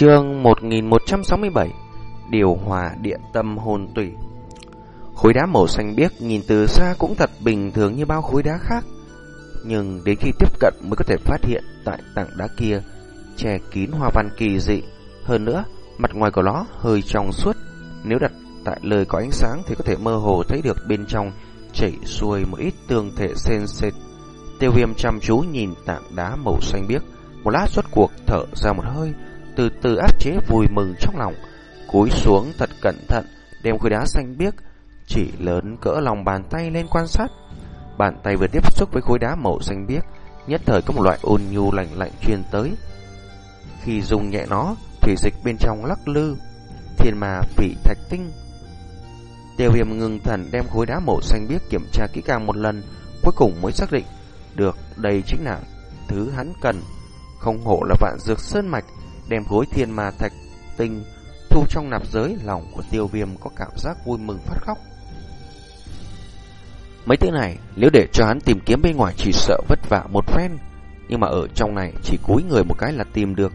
Chương 1167 Điều hòa địa tâm hồn tủy. Khối đá màu xanh biếc nhìn từ xa cũng thật bình thường như bao khối đá khác Nhưng đến khi tiếp cận mới có thể phát hiện tại tảng đá kia che kín hoa văn kỳ dị. Hơn nữa, mặt ngoài của nó hơi trong suốt Nếu đặt tại lời có ánh sáng thì có thể mơ hồ thấy được bên trong chảy xuôi một ít tương thể sên sệt. Tiêu viêm chăm chú nhìn tảng đá màu xanh biếc Một lát suốt cuộc thở ra một hơi từ từ áp chế vui mừng trong lòng, cúi xuống thật cẩn thận, đem khối đá xanh biếc chỉ lớn cỡ lòng bàn tay lên quan sát. Bàn tay vừa tiếp xúc với khối đá màu xanh biếc, nhất thời có một loại ôn nhu lạnh lạnh truyền tới. Khi dùng nhẹ nó, thủy dịch bên trong lắc lư, thiên mà vị thạch tinh. Tiêu viêm ngừng thần đem khối đá màu xanh biếc kiểm tra kỹ càng một lần, cuối cùng mới xác định được đây chính là thứ hắn cần. Không hổ là vạn dược sơn mạch, đem khối thiên ma thạch tinh thu trong nạp giới lòng của tiêu viêm có cảm giác vui mừng phát khóc. Mấy thứ này, nếu để cho hắn tìm kiếm bên ngoài chỉ sợ vất vả một phen, nhưng mà ở trong này chỉ cúi người một cái là tìm được.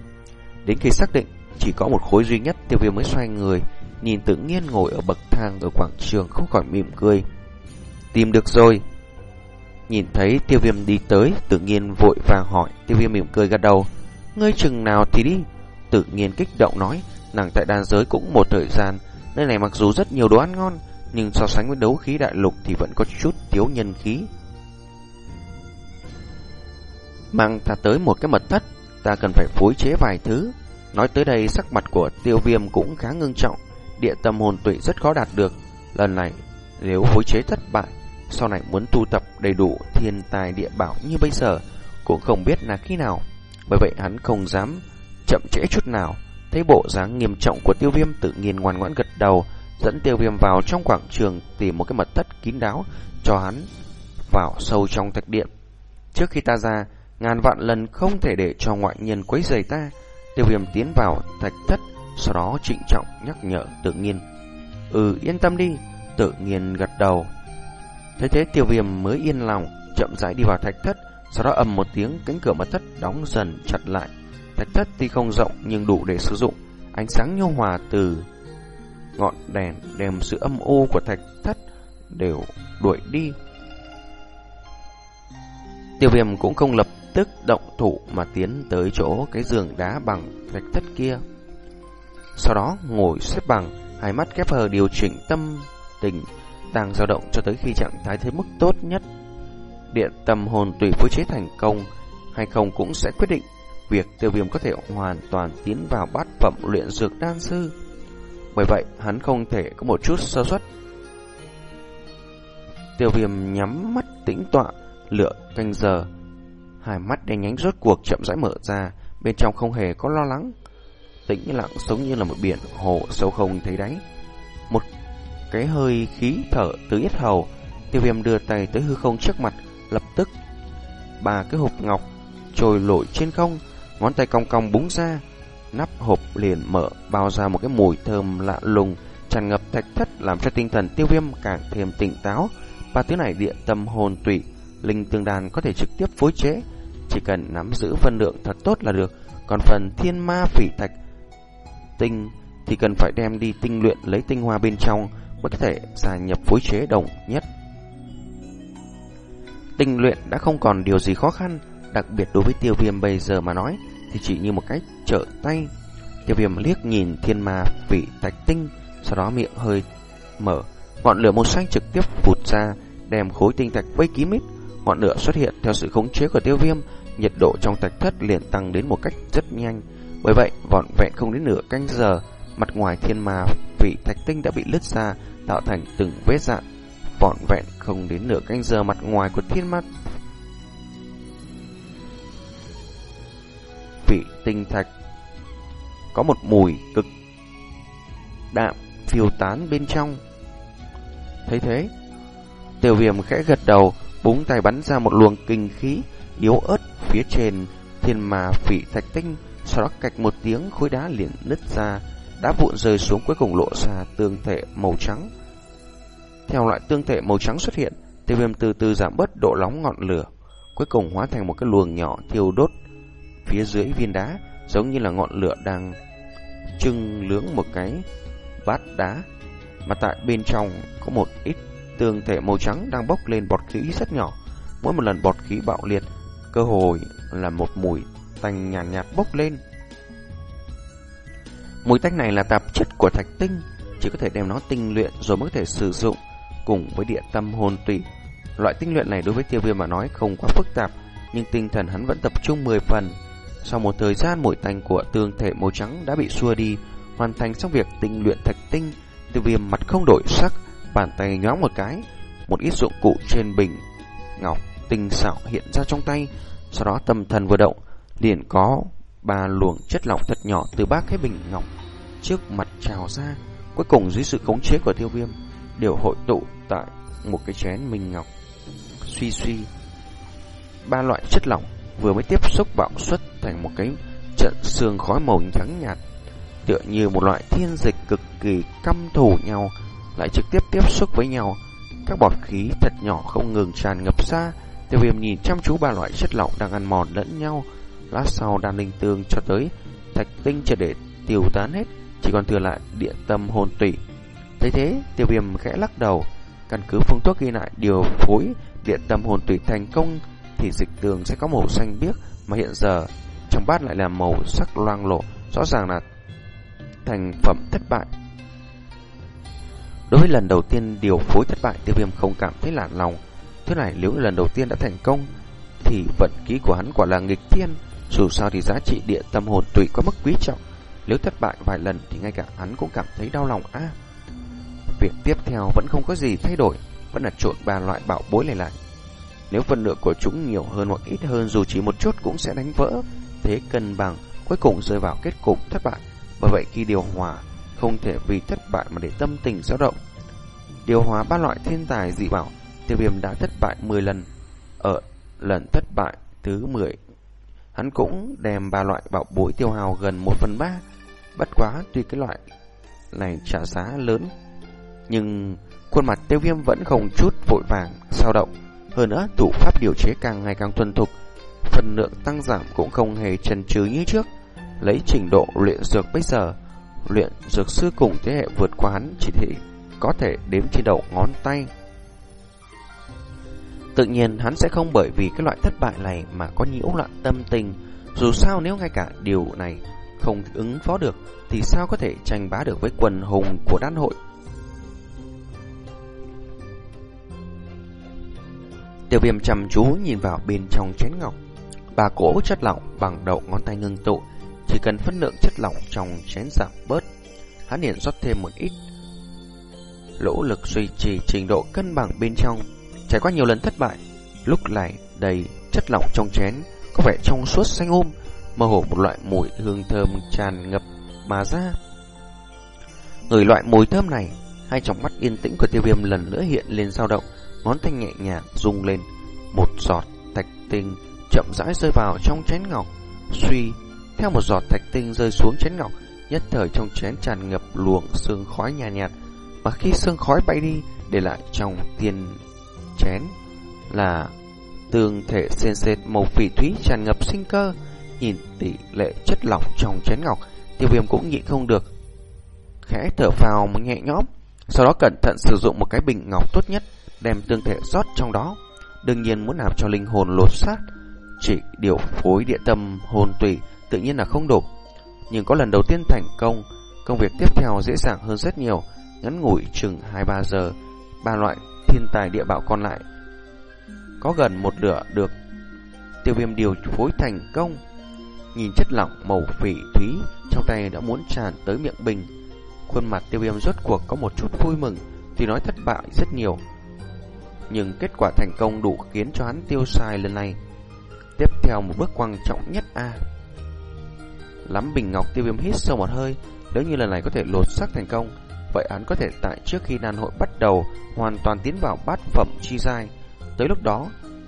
Đến khi xác định chỉ có một khối duy nhất, tiêu viêm mới xoay người, nhìn tự nhiên ngồi ở bậc thang ở quảng trường không khỏi mỉm cười. Tìm được rồi. Nhìn thấy tiêu viêm đi tới, tự nhiên vội vàng hỏi, tiêu viêm mỉm cười gật đầu. Ngươi chừng nào thì đi, tự nhiên kích động nói, nàng tại đan giới cũng một thời gian, nơi này mặc dù rất nhiều đồ ăn ngon, nhưng so sánh với đấu khí đại lục thì vẫn có chút thiếu nhân khí. Mang ta tới một cái mật thất, ta cần phải phối chế vài thứ. Nói tới đây sắc mặt của tiêu viêm cũng khá ngưng trọng, địa tâm hồn tụy rất khó đạt được. Lần này, nếu phối chế thất bại, sau này muốn tu tập đầy đủ thiên tài địa bảo như bây giờ, cũng không biết là khi nào. Bởi vậy hắn không dám chậm trễ chút nào. Thấy bộ dáng nghiêm trọng của tiêu viêm tự nhiên ngoan ngoãn gật đầu, dẫn tiêu viêm vào trong quảng trường tìm một cái mật thất kín đáo cho hắn vào sâu trong thạch điện. Trước khi ta ra, ngàn vạn lần không thể để cho ngoại nhân quấy rầy ta. Tiêu viêm tiến vào thạch thất, sau đó trịnh trọng nhắc nhở tự nhiên. Ừ, yên tâm đi, tự nhiên gật đầu. Thế thế tiêu viêm mới yên lòng, chậm rãi đi vào thạch thất, sau đó ầm một tiếng cánh cửa mật thất đóng dần chặt lại. Thạch thất tuy không rộng nhưng đủ để sử dụng. Ánh sáng nhu hòa từ ngọn đèn đem sự âm u của thạch thất đều đuổi đi. Tiêu viêm cũng không lập tức động thủ mà tiến tới chỗ cái giường đá bằng thạch thất kia. Sau đó ngồi xếp bằng, hai mắt khép hờ điều chỉnh tâm tình đang dao động cho tới khi trạng thái thế mức tốt nhất. Điện tâm hồn tùy phối chế thành công hay không cũng sẽ quyết định việc tiêu viêm có thể hoàn toàn tiến vào bát phẩm luyện dược đan sư. Bởi vậy, hắn không thể có một chút sơ suất. Tiêu viêm nhắm mắt tĩnh tọa, lựa canh giờ. Hai mắt đen nhánh rốt cuộc chậm rãi mở ra, bên trong không hề có lo lắng. Tĩnh lặng giống như là một biển hồ sâu không thấy đáy. Một cái hơi khí thở từ yết hầu, tiêu viêm đưa tay tới hư không trước mặt, lập tức ba cái hộp ngọc trồi lội trên không, ngón tay cong cong búng ra, nắp hộp liền mở bao ra một cái mùi thơm lạ lùng tràn ngập thạch thất làm cho tinh thần tiêu viêm càng thêm tỉnh táo. Ba thứ này địa tâm hồn tụy, linh tương đàn có thể trực tiếp phối chế, chỉ cần nắm giữ phân lượng thật tốt là được. Còn phần thiên ma phỉ thạch tinh thì cần phải đem đi tinh luyện lấy tinh hoa bên trong mới có thể gia nhập phối chế đồng nhất. Tinh luyện đã không còn điều gì khó khăn, đặc biệt đối với tiêu viêm bây giờ mà nói thì chỉ như một cách trợ tay. Tiêu viêm liếc nhìn thiên ma vị thạch tinh, sau đó miệng hơi mở, ngọn lửa màu xanh trực tiếp phụt ra, đem khối tinh thạch vây kín mít. Ngọn lửa xuất hiện theo sự khống chế của tiêu viêm, nhiệt độ trong thạch thất liền tăng đến một cách rất nhanh. Bởi vậy, vọn vẹn không đến nửa canh giờ, mặt ngoài thiên ma vị thạch tinh đã bị lứt ra, tạo thành từng vết dạn. Vọn vẹn không đến nửa canh giờ mặt ngoài của thiên ma vị tinh thạch có một mùi cực đạm phiêu tán bên trong. Thấy thế, tiêu viêm khẽ gật đầu, búng tay bắn ra một luồng kinh khí yếu ớt phía trên thiên mà phỉ thạch tinh, sau đó cạch một tiếng khối đá liền nứt ra, đá vụn rơi xuống cuối cùng lộ ra tương thể màu trắng. Theo loại tương thể màu trắng xuất hiện, tiêu viêm từ từ giảm bớt độ nóng ngọn lửa, cuối cùng hóa thành một cái luồng nhỏ thiêu đốt phía dưới viên đá, giống như là ngọn lửa đang trưng lướng một cái bát đá, mà tại bên trong có một ít tương thể màu trắng đang bốc lên bọt khí rất nhỏ. Mỗi một lần bọt khí bạo liệt, cơ hội là một mùi tanh nhàn nhạt, nhạt bốc lên. Mùi tanh này là tạp chất của thạch tinh, chỉ có thể đem nó tinh luyện rồi mới có thể sử dụng cùng với địa tâm hồn tùy. Loại tinh luyện này đối với tiêu viêm mà nói không quá phức tạp, nhưng tinh thần hắn vẫn tập trung 10 phần. Sau một thời gian mùi tanh của tương thể màu trắng đã bị xua đi, hoàn thành xong việc tinh luyện thạch tinh, tiêu viêm mặt không đổi sắc, bàn tay nhoáng một cái, một ít dụng cụ trên bình ngọc tinh xảo hiện ra trong tay, sau đó tâm thần vừa động, liền có ba luồng chất lỏng thật nhỏ từ ba cái bình ngọc trước mặt trào ra, cuối cùng dưới sự khống chế của tiêu viêm đều hội tụ tại một cái chén minh ngọc. Suy suy, ba loại chất lỏng vừa mới tiếp xúc bạo xuất thành một cái trận sương khói màu trắng nhạt, tựa như một loại thiên dịch cực kỳ căm thù nhau, lại trực tiếp tiếp xúc với nhau. Các bọt khí thật nhỏ không ngừng tràn ngập ra, tiêu viêm nhìn chăm chú ba loại chất lỏng đang ăn mòn lẫn nhau, lát sau đan linh tương cho tới thạch tinh trở để tiêu tán hết, chỉ còn thừa lại địa tâm hồn tủy. Thấy thế, tiêu viêm khẽ lắc đầu, căn cứ phương thuốc ghi lại điều phối địa tâm hồn tủy thành công thì dịch tường sẽ có màu xanh biếc mà hiện giờ trong bát lại là màu sắc loang lộ, rõ ràng là thành phẩm thất bại. Đối với lần đầu tiên điều phối thất bại, tiêu viêm không cảm thấy lạn lòng. Thứ này nếu lần đầu tiên đã thành công, thì vận khí của hắn quả là nghịch thiên. Dù sao thì giá trị địa tâm hồn tùy có mức quý trọng. Nếu thất bại vài lần thì ngay cả hắn cũng cảm thấy đau lòng a. việc tiếp theo vẫn không có gì thay đổi, vẫn là trộn ba loại bảo bối này lại. Nếu phần lượng của chúng nhiều hơn hoặc ít hơn dù chỉ một chút cũng sẽ đánh vỡ. Thế cân bằng cuối cùng rơi vào kết cục thất bại. Bởi vậy khi điều hòa không thể vì thất bại mà để tâm tình dao động. Điều hòa ba loại thiên tài dị bảo, tiêu viêm đã thất bại 10 lần. Ở lần thất bại thứ 10, hắn cũng đem ba loại bảo bối tiêu hào gần 1 phần 3. Bất quá tuy cái loại này trả giá lớn, nhưng khuôn mặt tiêu viêm vẫn không chút vội vàng, sao động. Hơn nữa, thủ pháp điều chế càng ngày càng thuần thục, phần lượng tăng giảm cũng không hề chần chừ như trước. Lấy trình độ luyện dược bây giờ, luyện dược sư cùng thế hệ vượt qua hắn chỉ thị có thể đếm trên đầu ngón tay. Tự nhiên hắn sẽ không bởi vì cái loại thất bại này mà có nhiễu loạn tâm tình. Dù sao nếu ngay cả điều này không ứng phó được thì sao có thể tranh bá được với quần hùng của đan hội. Tiêu viêm chăm chú nhìn vào bên trong chén ngọc. Bà cổ chất lỏng bằng đầu ngón tay ngưng tụ. Chỉ cần phân lượng chất lỏng trong chén giảm bớt. Hắn liền rót thêm một ít lỗ lực duy trì trình độ cân bằng bên trong. Trải qua nhiều lần thất bại, lúc này đầy chất lỏng trong chén có vẻ trong suốt xanh ôm, mơ hồ một loại mùi hương thơm tràn ngập mà ra. Người loại mùi thơm này, hai tròng mắt yên tĩnh của tiêu viêm lần nữa hiện lên dao động, ngón tay nhẹ nhàng rung lên, một giọt thạch tinh chậm rãi rơi vào trong chén ngọc, suy theo một giọt thạch tinh rơi xuống chén ngọc, nhất thời trong chén tràn ngập luồng sương khói nhạt nhạt, mà khi sương khói bay đi, để lại trong tiền chén là tương thể sền sệt màu phỉ thúy tràn ngập sinh cơ. Nhìn tỷ lệ chất lỏng trong chén ngọc, tiêu viêm cũng nhịn không được. Khẽ thở phào một nhẹ nhõm, sau đó cẩn thận sử dụng một cái bình ngọc tốt nhất, đem tương thể rót trong đó. Đương nhiên muốn làm cho linh hồn lột xác, chỉ điều phối địa tâm hồn tùy tự nhiên là không đủ. Nhưng có lần đầu tiên thành công, công việc tiếp theo dễ dàng hơn rất nhiều ngắn ngủi chừng 2-3 giờ, ba loại thiên tài địa bạo còn lại có gần một nửa được tiêu viêm điều phối thành công. Nhìn chất lỏng màu phỉ thúy trong tay đã muốn tràn tới miệng bình. Khuôn mặt tiêu viêm rốt cuộc có một chút vui mừng, thì nói thất bại rất nhiều. Nhưng kết quả thành công đủ khiến cho hắn tiêu xài lần này. Tiếp theo một bước quan trọng nhất a Lắm bình ngọc tiêu viêm hít sâu một hơi, nếu như lần này có thể lột xác thành công, Vậy hắn có thể tại trước khi đàn hội bắt đầu hoàn toàn tiến vào bát phẩm chi giai. Tới lúc đó,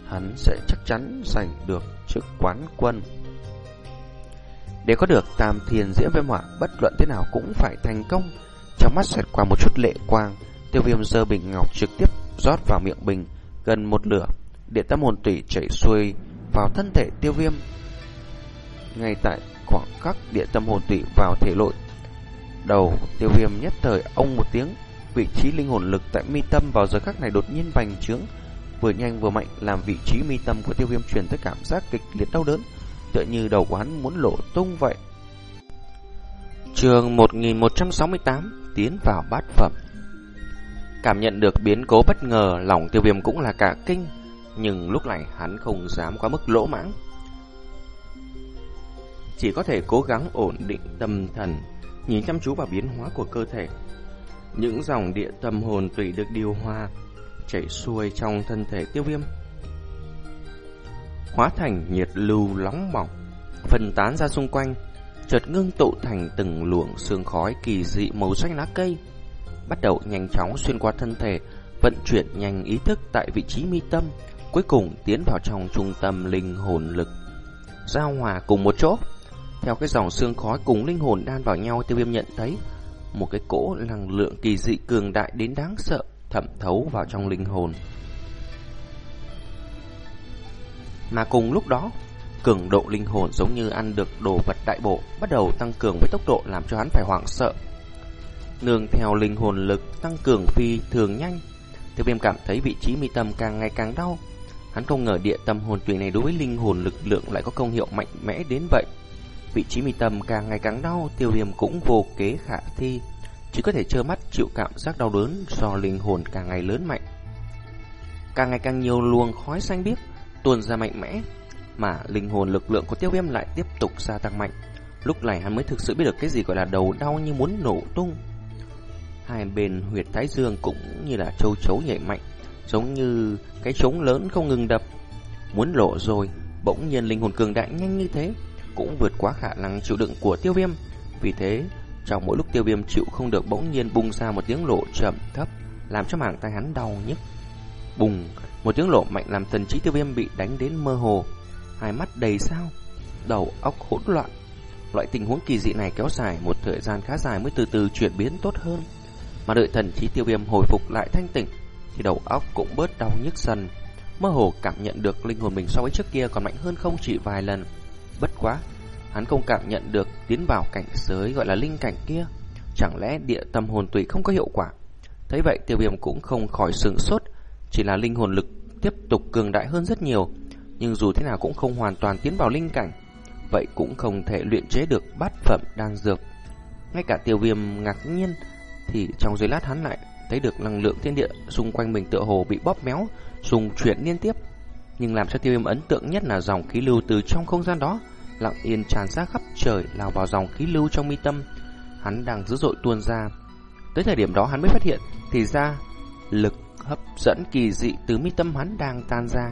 hắn sẽ chắc chắn giành được chức quán quân. Để có được tam thiền diễm viêm hỏa bất luận thế nào cũng phải thành công. Trong mắt xoẹt qua một chút lệ quang, tiêu viêm dơ bình ngọc trực tiếp rót vào miệng bình gần một lửa. Điện tâm hồn tủy chảy xuôi vào thân thể tiêu viêm. Ngay tại khoảng khắc điện tâm hồn tủy vào thể lội Đầu tiêu viêm nhất thời ông một tiếng, vị trí linh hồn lực tại mi tâm vào giờ khắc này đột nhiên bành trướng, vừa nhanh vừa mạnh làm vị trí mi tâm của tiêu viêm truyền tới cảm giác kịch liệt đau đớn, tựa như đầu của hắn muốn lộ tung vậy. Trường 1168 tiến vào bát phẩm. Cảm nhận được biến cố bất ngờ, lòng tiêu viêm cũng là cả kinh, nhưng lúc này hắn không dám quá mức lỗ mãng. Chỉ có thể cố gắng ổn định tâm thần, nhìn chăm chú vào biến hóa của cơ thể. Những dòng địa tâm hồn tùy được điều hòa, chảy xuôi trong thân thể tiêu viêm. Hóa thành nhiệt lưu nóng bỏng, phân tán ra xung quanh, chợt ngưng tụ thành từng luồng sương khói kỳ dị màu xanh lá cây, bắt đầu nhanh chóng xuyên qua thân thể, vận chuyển nhanh ý thức tại vị trí mi tâm, cuối cùng tiến vào trong trung tâm linh hồn lực. Giao hòa cùng một chỗ, theo cái dòng xương khói cùng linh hồn đan vào nhau, tiêu viêm nhận thấy một cái cỗ năng lượng kỳ dị cường đại đến đáng sợ thẩm thấu vào trong linh hồn. Mà cùng lúc đó, cường độ linh hồn giống như ăn được đồ vật đại bộ, bắt đầu tăng cường với tốc độ làm cho hắn phải hoảng sợ. Nương theo linh hồn lực tăng cường phi thường nhanh, Tiêu viêm cảm thấy vị trí mi tâm càng ngày càng đau. Hắn không ngờ địa tâm hồn tùy này đối với linh hồn lực lượng lại có công hiệu mạnh mẽ đến vậy. Vị trí mi tâm càng ngày càng đau, tiêu viêm cũng vô kế khả thi. Chỉ có thể trơ mắt chịu cảm giác đau đớn do linh hồn càng ngày lớn mạnh. Càng ngày càng nhiều luồng khói xanh biếc tuôn ra mạnh mẽ, mà linh hồn lực lượng của tiêu viêm lại tiếp tục gia tăng mạnh. Lúc này hắn mới thực sự biết được cái gì gọi là đầu đau như muốn nổ tung. Hai bên huyệt thái dương cũng như là châu chấu nhảy mạnh, giống như cái trống lớn không ngừng đập. Muốn lộ rồi, bỗng nhiên linh hồn cường đại nhanh như thế, cũng vượt quá khả năng chịu đựng của tiêu viêm. Vì thế, trong mỗi lúc tiêu viêm chịu không được bỗng nhiên bung ra một tiếng lộ chậm thấp, làm cho mảng tay hắn đau nhức. Bùng, một tiếng lộ mạnh làm thần trí tiêu viêm bị đánh đến mơ hồ, hai mắt đầy sao, đầu óc hỗn loạn. Loại tình huống kỳ dị này kéo dài một thời gian khá dài mới từ từ chuyển biến tốt hơn. Mà đợi thần trí tiêu viêm hồi phục lại thanh tỉnh, thì đầu óc cũng bớt đau nhức dần. Mơ hồ cảm nhận được linh hồn mình so với trước kia còn mạnh hơn không chỉ vài lần. Bất quá, hắn không cảm nhận được tiến vào cảnh giới gọi là linh cảnh kia. Chẳng lẽ địa tâm hồn tùy không có hiệu quả? Thấy vậy tiêu viêm cũng không khỏi sừng sốt, chỉ là linh hồn lực tiếp tục cường đại hơn rất nhiều, nhưng dù thế nào cũng không hoàn toàn tiến vào linh cảnh, vậy cũng không thể luyện chế được bát phẩm đan dược. Ngay cả tiêu viêm ngạc nhiên, thì trong giây lát hắn lại thấy được năng lượng thiên địa xung quanh mình tựa hồ bị bóp méo, dùng chuyển liên tiếp. Nhưng làm cho tiêu viêm ấn tượng nhất là dòng khí lưu từ trong không gian đó, lặng yên tràn ra khắp trời lao vào dòng khí lưu trong mi tâm. Hắn đang dữ dội tuôn ra. Tới thời điểm đó hắn mới phát hiện, thì ra lực hấp dẫn kỳ dị từ mi tâm hắn đang tan ra.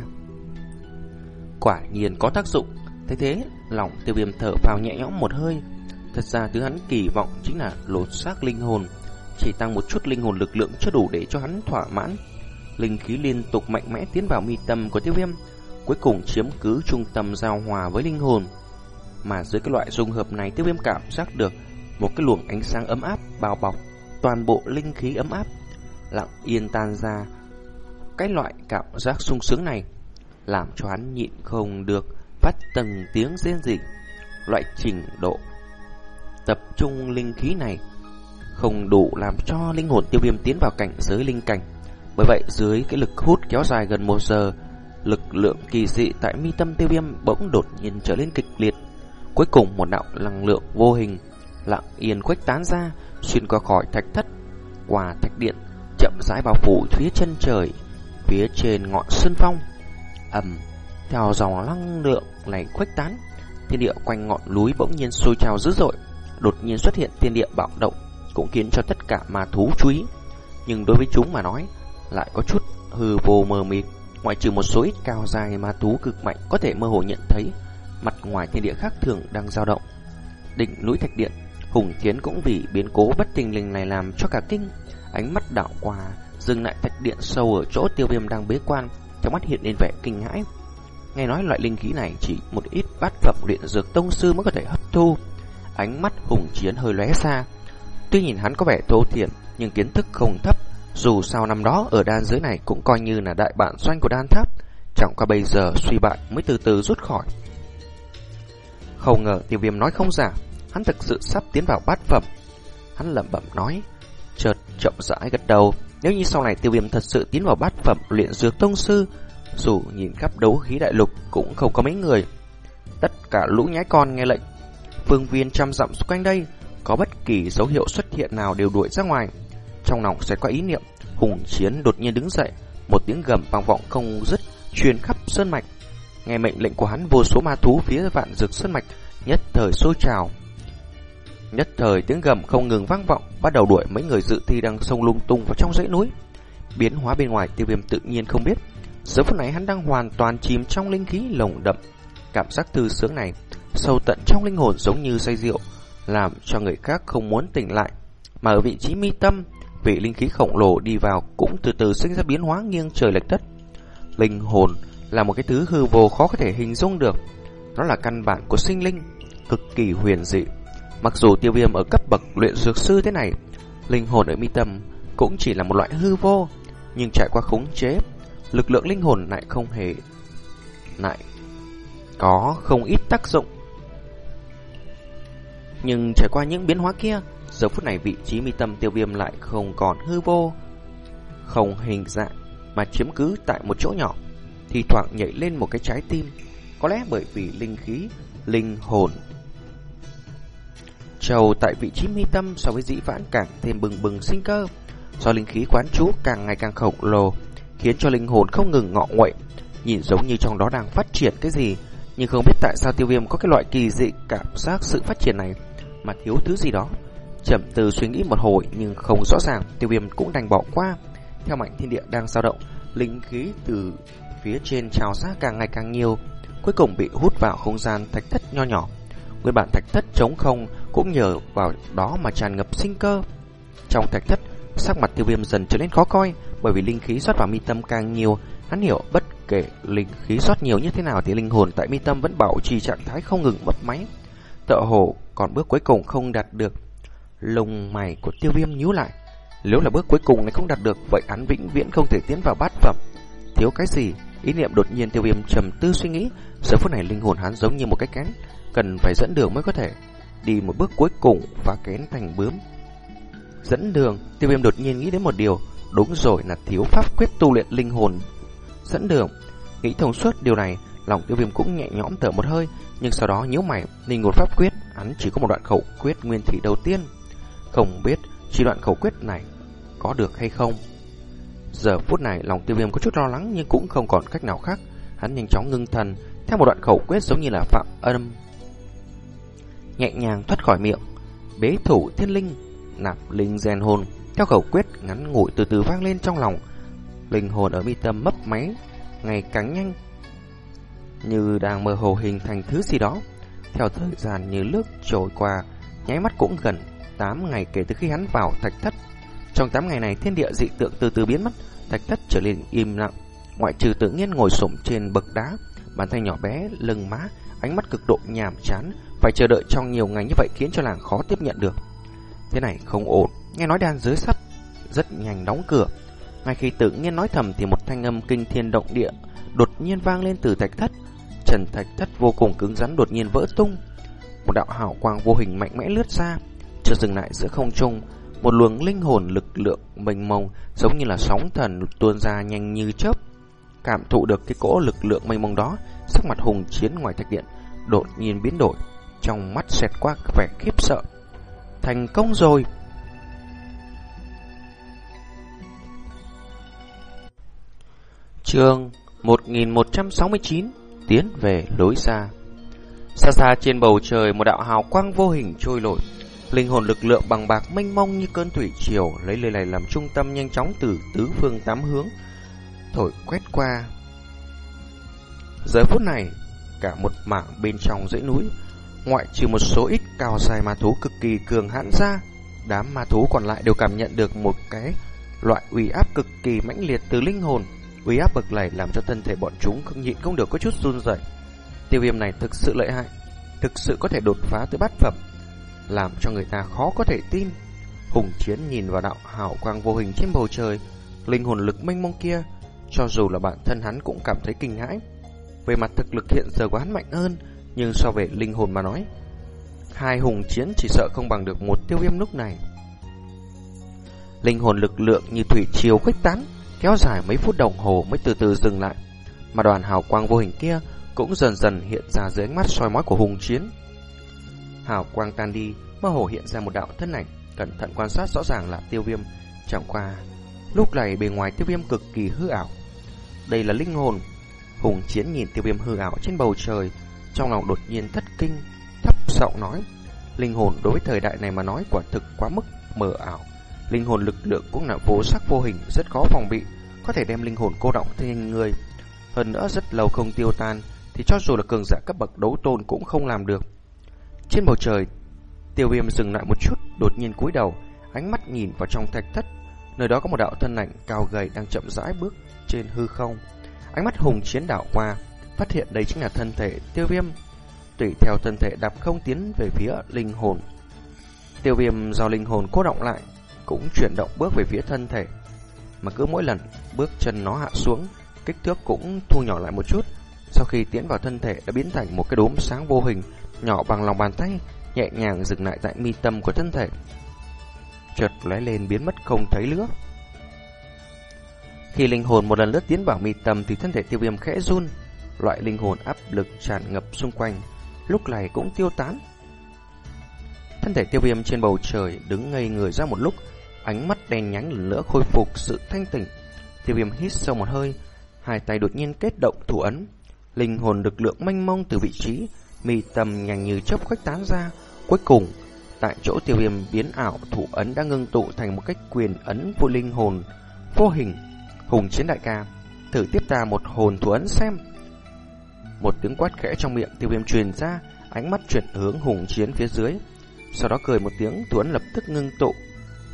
Quả nhiên có tác dụng, thế thế, lòng tiêu viêm thở vào nhẹ nhõm một hơi. Thật ra thứ hắn kỳ vọng chính là lột xác linh hồn, chỉ tăng một chút linh hồn lực lượng cho đủ để cho hắn thỏa mãn. Linh khí liên tục mạnh mẽ tiến vào mi tâm của tiêu viêm, cuối cùng chiếm cứ trung tâm giao hòa với linh hồn. Mà dưới cái loại dung hợp này tiêu viêm cảm giác được một cái luồng ánh sáng ấm áp bao bọc toàn bộ linh khí ấm áp lặng yên tan ra. Cái loại cảm giác sung sướng này làm cho hắn nhịn không được phát từng tiếng rên rỉ. Loại trình độ tập trung linh khí này không đủ làm cho linh hồn tiêu viêm tiến vào cảnh giới linh cảnh. Bởi vậy dưới cái lực hút kéo dài gần một giờ, lực lượng kỳ dị tại mi tâm tiêu viêm bỗng đột nhiên trở lên kịch liệt. Cuối cùng một đạo năng lượng vô hình lặng yên khuếch tán ra, xuyên qua khỏi thạch thất, qua thạch điện, chậm rãi bao phủ phía chân trời, phía trên ngọn sơn phong. ầm, theo dòng năng lượng này khuếch tán, thiên địa quanh ngọn núi bỗng nhiên sôi trào dữ dội, đột nhiên xuất hiện thiên địa bạo động, cũng khiến cho tất cả ma thú chú ý. Nhưng đối với chúng mà nói, lại có chút hư vô mờ mịt, ngoại trừ một số ít cao dài ma thú cực mạnh có thể mơ hồ nhận thấy mặt ngoài thiên địa khác thường đang dao động. Đỉnh núi thạch điện, Hùng Chiến cũng vì biến cố bất tình linh này làm cho cả kinh, ánh mắt đảo qua dừng lại thạch điện sâu ở chỗ Tiêu Viêm đang bế quan, trong mắt hiện lên vẻ kinh hãi. Nghe nói loại linh khí này chỉ một ít bát phẩm luyện dược tông sư mới có thể hấp thu. Ánh mắt Hùng Chiến hơi lóe xa, Tuy nhìn hắn có vẻ thô thiển, nhưng kiến thức không thấp. Dù sao năm đó ở đan dưới này cũng coi như là đại bản doanh của đan tháp. Chẳng qua bây giờ suy bại mới từ từ rút khỏi. Không ngờ tiêu viêm nói không giả, hắn thực sự sắp tiến vào bát phẩm. hắn lẩm bẩm nói, chợt chậm rãi gật đầu. Nếu như sau này tiêu viêm thật sự tiến vào bát phẩm luyện dược tông sư, dù nhìn khắp đấu khí đại lục cũng không có mấy người. Tất cả lũ nhái con nghe lệnh, phương viên trăm dặm xung quanh đây, có bất kỳ dấu hiệu xuất hiện nào đều đuổi ra ngoài. Trong lòng sẽ có ý niệm, hùng chiến đột nhiên đứng dậy, một tiếng gầm vang vọng không dứt truyền khắp sơn mạch. Nghe mệnh lệnh của hắn vô số ma thú phía vạn dược sơn mạch nhất thời sôi trào. Nhất thời tiếng gầm không ngừng vang vọng, bắt đầu đuổi mấy người dự thi đang sông lung tung vào trong dãy núi. Biến hóa bên ngoài tiêu viêm tự nhiên không biết. Giờ phút này hắn đang hoàn toàn chìm trong linh khí lồng đậm. Cảm giác thư sướng này, sâu tận trong linh hồn giống như say rượu, làm cho người khác không muốn tỉnh lại. Mà ở vị trí mi tâm, vị linh khí khổng lồ đi vào cũng từ từ sinh ra biến hóa nghiêng trời lệch đất. Linh hồn là một cái thứ hư vô khó có thể hình dung được. Nó là căn bản của sinh linh, cực kỳ huyền dị. Mặc dù tiêu viêm ở cấp bậc luyện dược sư thế này, linh hồn ở mi tâm cũng chỉ là một loại hư vô, nhưng trải qua khống chế, lực lượng linh hồn lại không hề lại có không ít tác dụng. Nhưng trải qua những biến hóa kia, giờ phút này vị trí mi tâm tiêu viêm lại không còn hư vô, không hình dạng mà chiếm cứ tại một chỗ nhỏ, thì thoảng nhảy lên một cái trái tim, có lẽ bởi vì linh khí, linh hồn. Trầu tại vị trí mi tâm so với dĩ vãng càng thêm bừng bừng sinh cơ. Do linh khí quán trú càng ngày càng khổng lồ, khiến cho linh hồn không ngừng ngọ nguậy, nhìn giống như trong đó đang phát triển cái gì, nhưng không biết tại sao tiêu viêm có cái loại kỳ dị cảm giác sự phát triển này mà thiếu thứ gì đó. Chậm từ suy nghĩ một hồi nhưng không rõ ràng, tiêu viêm cũng đành bỏ qua. Theo mạnh thiên địa đang dao động, linh khí từ phía trên trào ra càng ngày càng nhiều, cuối cùng bị hút vào không gian thạch thất nho nhỏ. Nguyên bản thạch thất trống không cũng nhờ vào đó mà tràn ngập sinh cơ. Trong thạch thất, sắc mặt tiêu viêm dần trở nên khó coi, bởi vì linh khí rót vào mi tâm càng nhiều, hắn hiểu bất kể linh khí rót nhiều như thế nào thì linh hồn tại mi tâm vẫn bảo trì trạng thái không ngừng mấp máy. Tợ hồ còn bước cuối cùng không đạt được. Lông mày của tiêu viêm nhíu lại. Nếu là bước cuối cùng này không đạt được, vậy hắn vĩnh viễn không thể tiến vào bát phẩm. Thiếu cái gì? Ý niệm đột nhiên tiêu viêm trầm tư suy nghĩ. Giờ phút này linh hồn hắn giống như một cái kén, cần phải dẫn đường mới có thể đi một bước cuối cùng và kén thành bướm. Dẫn đường, tiêu viêm đột nhiên nghĩ đến một điều, đúng rồi là thiếu pháp quyết tu luyện linh hồn. Dẫn đường, nghĩ thông suốt điều này, lòng tiêu viêm cũng nhẹ nhõm thở một hơi, nhưng sau đó nhíu mày, linh hồn pháp quyết, hắn chỉ có một đoạn khẩu quyết nguyên thủy đầu tiên. Không biết chỉ đoạn khẩu quyết này có được hay không. Giờ phút này lòng tiêu viêm có chút lo lắng nhưng cũng không còn cách nào khác. Hắn nhanh chóng ngưng thần, theo một đoạn khẩu quyết giống như là phạm âm nhẹ nhàng thoát khỏi miệng. Bế thủ thiên linh, nạp linh gen hồn, theo khẩu quyết ngắn ngủi từ từ vang lên trong lòng. Linh hồn ở mi tâm mấp máy, ngày càng nhanh, như đang mơ hồ hình thành thứ gì đó. Theo thời gian như lướt trôi qua, nháy mắt cũng gần 8 ngày kể từ khi hắn vào thạch thất. Trong 8 ngày này, thiên địa dị tượng từ từ biến mất, thạch thất trở nên im lặng. Ngoại trừ tự nhiên ngồi sụm trên bậc đá, bàn tay nhỏ bé, lưng má, ánh mắt cực độ nhàm chán, phải chờ đợi trong nhiều ngày như vậy khiến cho làng khó tiếp nhận được. Thế này không ổn, nghe nói đan dưới sắp rất nhanh đóng cửa. Ngay khi tự nhiên nói thầm thì một thanh âm kinh thiên động địa đột nhiên vang lên từ thạch thất. Trần thạch thất vô cùng cứng rắn đột nhiên vỡ tung. Một đạo hào quang vô hình mạnh mẽ lướt ra, chợt dừng lại giữa không trung. Một luồng linh hồn lực lượng mênh mông giống như là sóng thần tuôn ra nhanh như chớp. Cảm thụ được cái cỗ lực lượng mênh mông đó, sắc mặt hùng chiến ngoài thạch điện đột nhiên biến đổi trong mắt xẹt qua vẻ khiếp sợ. Thành công rồi! Chương 1169 Tiến về lối xa. Xa xa trên bầu trời một đạo hào quang vô hình trôi nổi Linh hồn lực lượng bằng bạc mênh mông như cơn thủy triều Lấy lời này làm trung tâm nhanh chóng từ tứ phương tám hướng Thổi quét qua. Giờ phút này Cả một mảng bên trong dãy núi Ngoại trừ một số ít cao dài ma thú cực kỳ cường hãn ra, đám ma thú còn lại đều cảm nhận được một cái loại uy áp cực kỳ mãnh liệt từ linh hồn. Uy áp bậc này làm cho thân thể bọn chúng không nhịn không được có chút run rẩy. Tiêu viêm này thực sự lợi hại, thực sự có thể đột phá tới bát phẩm, làm cho người ta khó có thể tin. Hùng Chiến nhìn vào đạo hào quang vô hình trên bầu trời, linh hồn lực mênh mông kia, cho dù là bản thân hắn cũng cảm thấy kinh hãi. Về mặt thực lực hiện giờ của hắn mạnh hơn, nhưng so về linh hồn mà nói, hai hùng chiến chỉ sợ không bằng được một tiêu viêm lúc này. Linh hồn lực lượng như thủy triều khuếch tán, kéo dài mấy phút đồng hồ mới từ từ dừng lại. Mà đoàn hào quang vô hình kia cũng dần dần hiện ra dưới ánh mắt soi mói của hùng chiến. Hào quang tan đi, mơ hồ hiện ra một đạo thân ảnh, cẩn thận quan sát rõ ràng là tiêu viêm. Chẳng qua, lúc này bề ngoài tiêu viêm cực kỳ hư ảo. Đây là linh hồn. Hùng chiến nhìn tiêu viêm hư ảo trên bầu trời, trong lòng đột nhiên thất kinh, thấp giọng nói. Linh hồn đối với thời đại này mà nói quả thực quá mức mờ ảo. Linh hồn lực lượng cũng là vô sắc vô hình, rất khó phòng bị, có thể đem linh hồn cô động thành người. Hơn nữa rất lâu không tiêu tan, thì cho dù là cường giả cấp bậc đấu tôn cũng không làm được. Trên bầu trời, tiêu viêm dừng lại một chút, đột nhiên cúi đầu, ánh mắt nhìn vào trong thạch thất. Nơi đó có một đạo thân ảnh cao gầy đang chậm rãi bước trên hư không. Ánh mắt hùng chiến đảo qua, phát hiện đây chính là thân thể tiêu viêm. Tùy theo thân thể đạp không tiến về phía linh hồn. Tiêu viêm do linh hồn cố động lại, cũng chuyển động bước về phía thân thể. Mà cứ mỗi lần bước chân nó hạ xuống, kích thước cũng thu nhỏ lại một chút. Sau khi tiến vào thân thể đã biến thành một cái đốm sáng vô hình, nhỏ bằng lòng bàn tay, nhẹ nhàng dừng lại tại mi tâm của thân thể. Chợt lóe lên biến mất không thấy nữa. Khi linh hồn một lần lướt tiến vào mi tâm thì thân thể tiêu viêm khẽ run, loại linh hồn áp lực tràn ngập xung quanh, lúc này cũng tiêu tán. Thân thể tiêu viêm trên bầu trời đứng ngây người ra một lúc, ánh mắt đen nhánh lần nữa khôi phục sự thanh tỉnh. Tiêu viêm hít sâu một hơi, hai tay đột nhiên kết động thủ ấn. Linh hồn lực lượng manh mông từ vị trí, mì tầm nhanh như chớp khuếch tán ra. Cuối cùng, tại chỗ tiêu viêm biến ảo thủ ấn đã ngưng tụ thành một cách quyền ấn vô linh hồn, vô hình. Hùng chiến đại ca, thử tiếp ta một hồn thủ ấn xem. Một tiếng quát khẽ trong miệng tiêu viêm truyền ra, ánh mắt chuyển hướng hùng chiến phía dưới. Sau đó cười một tiếng, thủ ấn lập tức ngưng tụ.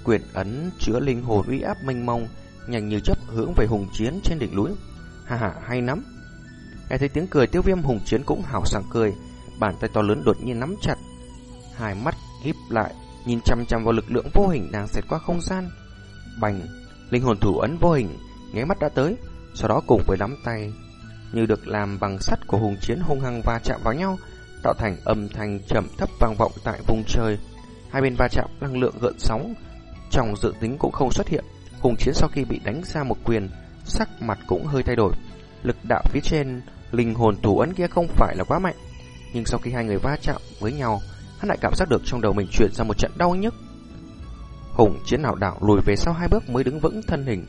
Quyền ấn chứa linh hồn uy áp mênh mông, nhanh như chớp hướng về hùng chiến trên đỉnh núi. Ha ha, hay lắm. Nghe thấy tiếng cười tiêu viêm hùng chiến cũng hào sảng cười, bàn tay to lớn đột nhiên nắm chặt. Hai mắt híp lại, nhìn chăm chăm vào lực lượng vô hình đang xẹt qua không gian. Bành, linh hồn thủ ấn vô hình, nháy mắt đã tới, sau đó cùng với nắm tay như được làm bằng sắt của hùng chiến hung hăng va chạm vào nhau, tạo thành âm thanh trầm thấp vang vọng tại vùng trời. Hai bên va chạm năng lượng gợn sóng, trong dự tính cũng không xuất hiện. Hùng chiến sau khi bị đánh ra một quyền, sắc mặt cũng hơi thay đổi. Lực đạo phía trên linh hồn thủ ấn kia không phải là quá mạnh, nhưng sau khi hai người va chạm với nhau, hắn lại cảm giác được trong đầu mình chuyển ra một trận đau nhức. Hùng chiến nào đảo lùi về sau hai bước mới đứng vững thân hình.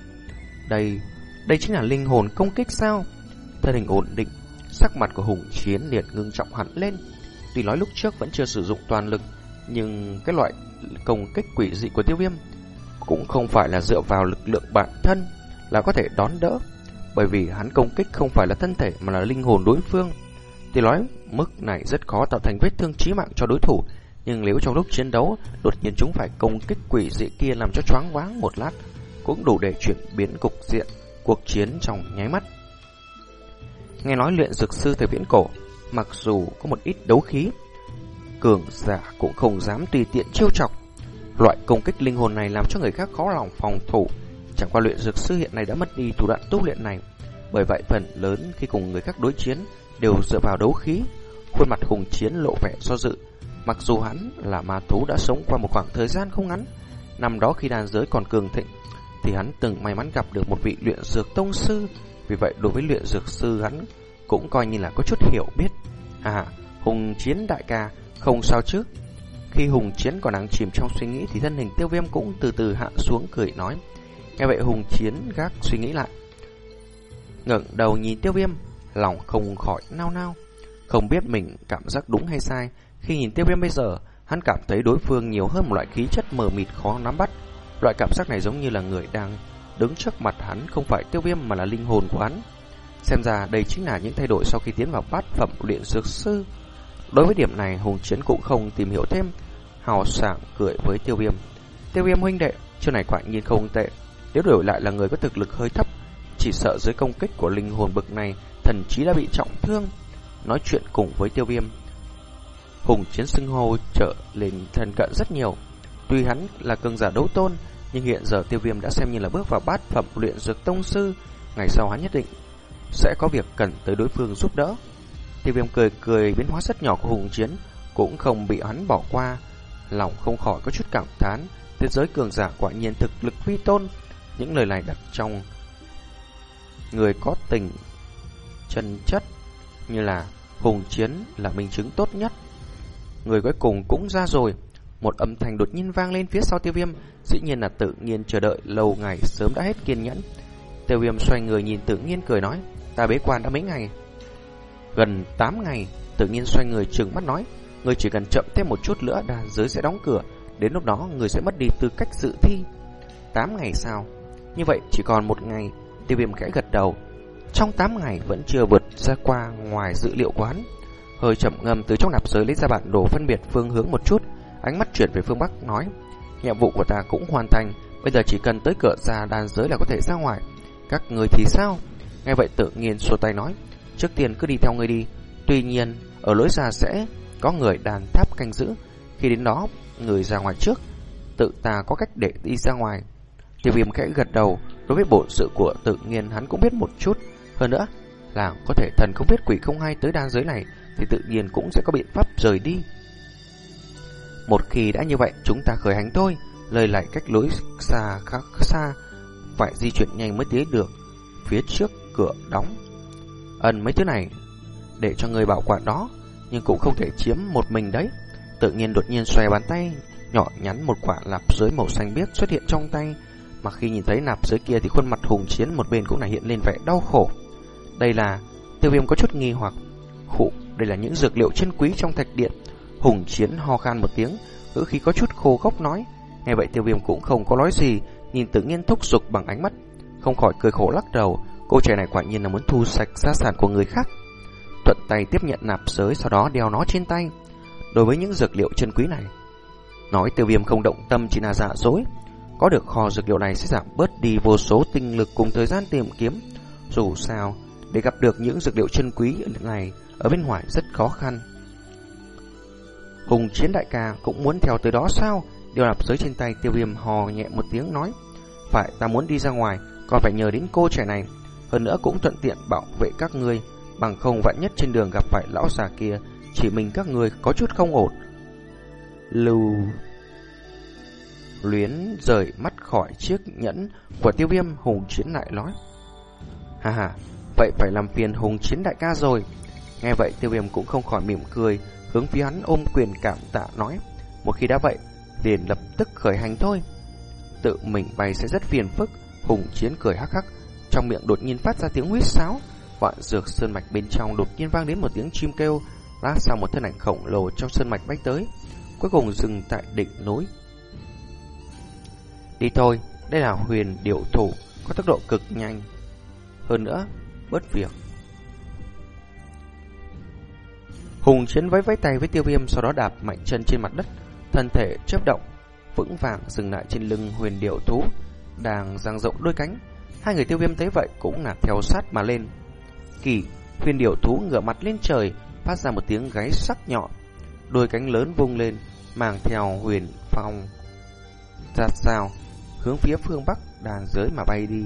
Đây, đây chính là linh hồn công kích sao? Thân hình ổn định, sắc mặt của Hùng chiến liệt ngưng trọng hẳn lên. Tuy nói lúc trước vẫn chưa sử dụng toàn lực, nhưng cái loại công kích quỷ dị của tiêu viêm cũng không phải là dựa vào lực lượng bản thân là có thể đón đỡ. Bởi vì hắn công kích không phải là thân thể mà là linh hồn đối phương. thì nói mức này rất khó tạo thành vết thương chí mạng cho đối thủ, nhưng nếu trong lúc chiến đấu đột nhiên chúng phải công kích quỷ dị kia làm cho choáng váng một lát, cũng đủ để chuyển biến cục diện cuộc chiến trong nháy mắt. Nghe nói luyện dược sư thời viễn cổ, mặc dù có một ít đấu khí, cường giả cũng không dám tùy tiện chiêu chọc. Loại công kích linh hồn này làm cho người khác khó lòng phòng thủ. Chẳng qua luyện dược sư hiện nay đã mất đi thủ đoạn tu luyện này. Bởi vậy phần lớn khi cùng người khác đối chiến đều dựa vào đấu khí. Khuôn mặt hùng chiến lộ vẻ do dự. Mặc dù hắn là ma thú đã sống qua một khoảng thời gian không ngắn, năm đó khi đàn giới còn cường thịnh, thì hắn từng may mắn gặp được một vị luyện dược tông sư. Vì vậy đối với luyện dược sư hắn cũng coi như là có chút hiểu biết. À, hùng chiến đại ca, không sao chứ. Khi hùng chiến còn đang chìm trong suy nghĩ thì thân hình tiêu viêm cũng từ từ hạ xuống cười nói. Nghe vậy hùng chiến gác suy nghĩ lại. ngẩng đầu nhìn tiêu viêm, lòng không khỏi nao nao. Không biết mình cảm giác đúng hay sai. Khi nhìn tiêu viêm bây giờ, hắn cảm thấy đối phương nhiều hơn một loại khí chất mờ mịt khó nắm bắt. Loại cảm giác này giống như là người đang đứng trước mặt hắn không phải tiêu viêm mà là linh hồn của hắn. Xem ra đây chính là những thay đổi sau khi tiến vào bát phẩm luyện dược sư. Đối với điểm này, Hùng Chiến cũng không tìm hiểu thêm, hào sảng cười với tiêu viêm. Tiêu viêm huynh đệ, chương này quả nhiên không tệ. Nếu đổi lại là người có thực lực hơi thấp, chỉ sợ dưới công kích của linh hồn bực này, thần chí đã bị trọng thương. Nói chuyện cùng với tiêu viêm. Hùng Chiến xưng hô trở lên thân cận rất nhiều. Tuy hắn là cường giả đấu tôn, nhưng hiện giờ tiêu viêm đã xem như là bước vào bát phẩm luyện dược tông sư. Ngày sau hắn nhất định sẽ có việc cần tới đối phương giúp đỡ. Tiêu viêm cười cười biến hóa rất nhỏ của hùng chiến cũng không bị hắn bỏ qua. Lòng không khỏi có chút cảm thán thế giới cường giả quả nhiên thực lực vi tôn. Những lời này đặt trong người có tình chân chất như là hùng chiến là minh chứng tốt nhất. Người cuối cùng cũng ra rồi. Một âm thanh đột nhiên vang lên phía sau tiêu viêm, dĩ nhiên là tự nhiên chờ đợi lâu ngày sớm đã hết kiên nhẫn. Tiêu viêm xoay người nhìn tự nhiên cười nói, ta bế quan đã mấy ngày. Gần 8 ngày, tự nhiên xoay người trừng mắt nói, người chỉ cần chậm thêm một chút nữa đà giới sẽ đóng cửa, đến lúc đó người sẽ mất đi tư cách dự thi. 8 ngày sau Như vậy chỉ còn một ngày, tiêu viêm khẽ gật đầu. Trong 8 ngày vẫn chưa vượt ra qua ngoài dự liệu quán. Hơi chậm ngâm từ trong nạp giới lấy ra bản đồ phân biệt phương hướng một chút, ánh mắt chuyển về phương Bắc nói, nhiệm vụ của ta cũng hoàn thành, bây giờ chỉ cần tới cửa ra đàn giới là có thể ra ngoài. Các người thì sao? Nghe vậy tự nhiên xua tay nói, trước tiên cứ đi theo người đi. Tuy nhiên, ở lối ra sẽ có người đàn tháp canh giữ. Khi đến đó, người ra ngoài trước, tự ta có cách để đi ra ngoài. Tiêu viêm khẽ gật đầu, đối với bộ sự của tự nhiên hắn cũng biết một chút. Hơn nữa, là có thể thần không biết quỷ không hay tới đan giới này, thì tự nhiên cũng sẽ có biện pháp rời đi. Một khi đã như vậy, chúng ta khởi hành thôi. Lời lại cách lối xa khá xa, phải di chuyển nhanh mới tới được. Phía trước cửa đóng. Ẩn mấy thứ này để cho người bảo quản đó, nhưng cũng không thể chiếm một mình đấy. Tự nhiên đột nhiên xòe bàn tay, nhỏ nhắn một quả lạp dưới màu xanh biếc xuất hiện trong tay. Mà khi nhìn thấy nạp dưới kia thì khuôn mặt hùng chiến một bên cũng là hiện lên vẻ đau khổ. Đây là tiêu viêm có chút nghi hoặc khụ, đây là những dược liệu chân quý trong thạch điện. Hùng chiến ho khan một tiếng, ngữ khí có chút khô gốc nói. Nghe vậy tiêu viêm cũng không có nói gì, nhìn tự nhiên thúc giục bằng ánh mắt. Không khỏi cười khổ lắc đầu, cô trẻ này quả nhiên là muốn thu sạch gia sản của người khác. Thuận tay tiếp nhận nạp giới sau đó đeo nó trên tay. Đối với những dược liệu chân quý này, nói tiêu viêm không động tâm chỉ là giả dối. Có được kho dược liệu này sẽ giảm bớt đi vô số tinh lực cùng thời gian tìm kiếm. Dù sao, để gặp được những dược liệu chân quý này ở bên ngoài rất khó khăn. Hùng chiến đại ca cũng muốn theo tới đó sao? Điều nạp giới trên tay tiêu viêm hò nhẹ một tiếng nói. Phải ta muốn đi ra ngoài, còn phải nhờ đến cô trẻ này. Hơn nữa cũng thuận tiện bảo vệ các ngươi. Bằng không vạn nhất trên đường gặp phải lão già kia, chỉ mình các ngươi có chút không ổn. Lưu luyến rời mắt khỏi chiếc nhẫn của tiêu viêm hùng chiến lại nói. Hà hà, vậy phải làm phiền hùng chiến đại ca rồi. Nghe vậy tiêu viêm cũng không khỏi mỉm cười, hướng phía hắn ôm quyền cảm tạ nói. Một khi đã vậy, liền lập tức khởi hành thôi. Tự mình bay sẽ rất phiền phức, hùng chiến cười hắc hắc, trong miệng đột nhiên phát ra tiếng huýt sáo. Vạn dược sơn mạch bên trong đột nhiên vang đến một tiếng chim kêu, lát sau một thân ảnh khổng lồ trong sơn mạch bách tới, cuối cùng dừng tại đỉnh núi. Đi thôi, đây là huyền điệu thủ, có tốc độ cực nhanh. Hơn nữa, bớt việc. Hùng chiến vẫy vẫy tay với tiêu viêm sau đó đạp mạnh chân trên mặt đất, thân thể chớp động, vững vàng dừng lại trên lưng huyền điệu thú, đang dang rộng đôi cánh. Hai người tiêu viêm thấy vậy cũng là theo sát mà lên. Kỳ, huyền điểu thú ngửa mặt lên trời, phát ra một tiếng gáy sắc nhọn, đôi cánh lớn vung lên, mang theo huyền phong giạt rào hướng phía phương bắc đàn giới mà bay đi.